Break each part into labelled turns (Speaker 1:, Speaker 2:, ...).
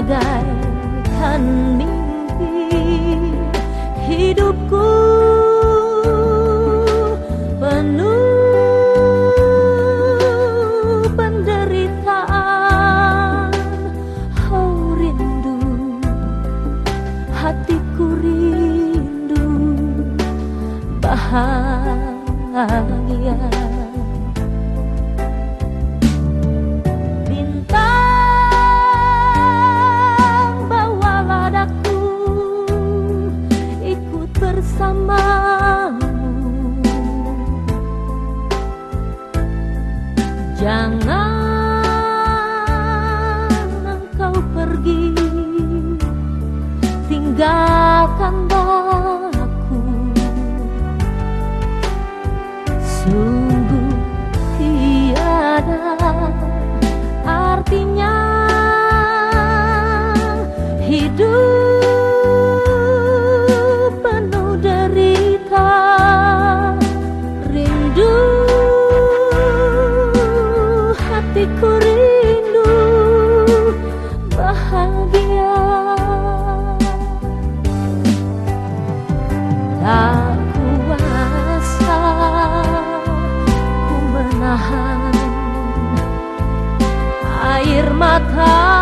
Speaker 1: bagaikan mimpi hidupku penuh penderitaan. Oh rindu hatiku rindu bahagia. Jangan engkau pergi. Tinggalkan menahan air mata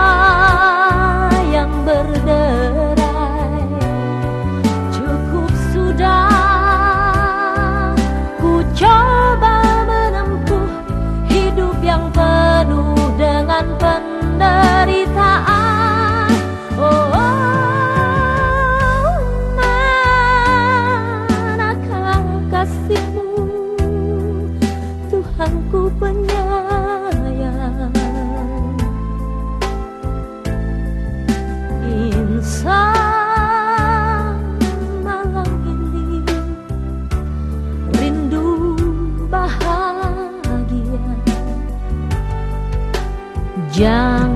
Speaker 1: Insan malam ini rindu bahagia. Jangan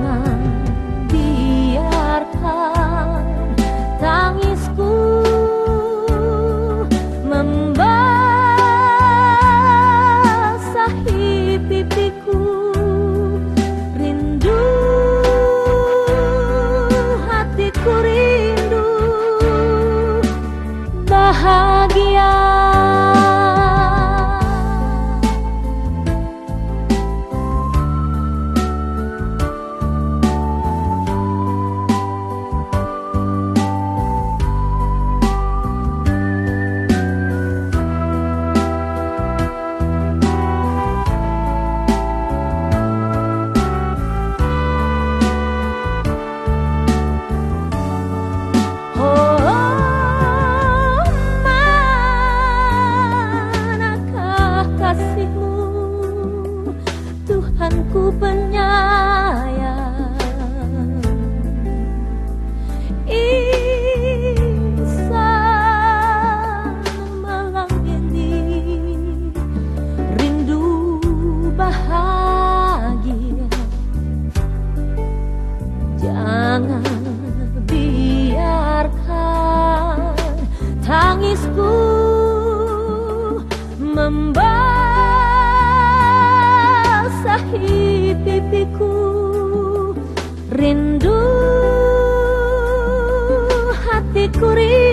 Speaker 1: Jangan biarkan tangisku membasahi pipiku. Rindu hatiku rindu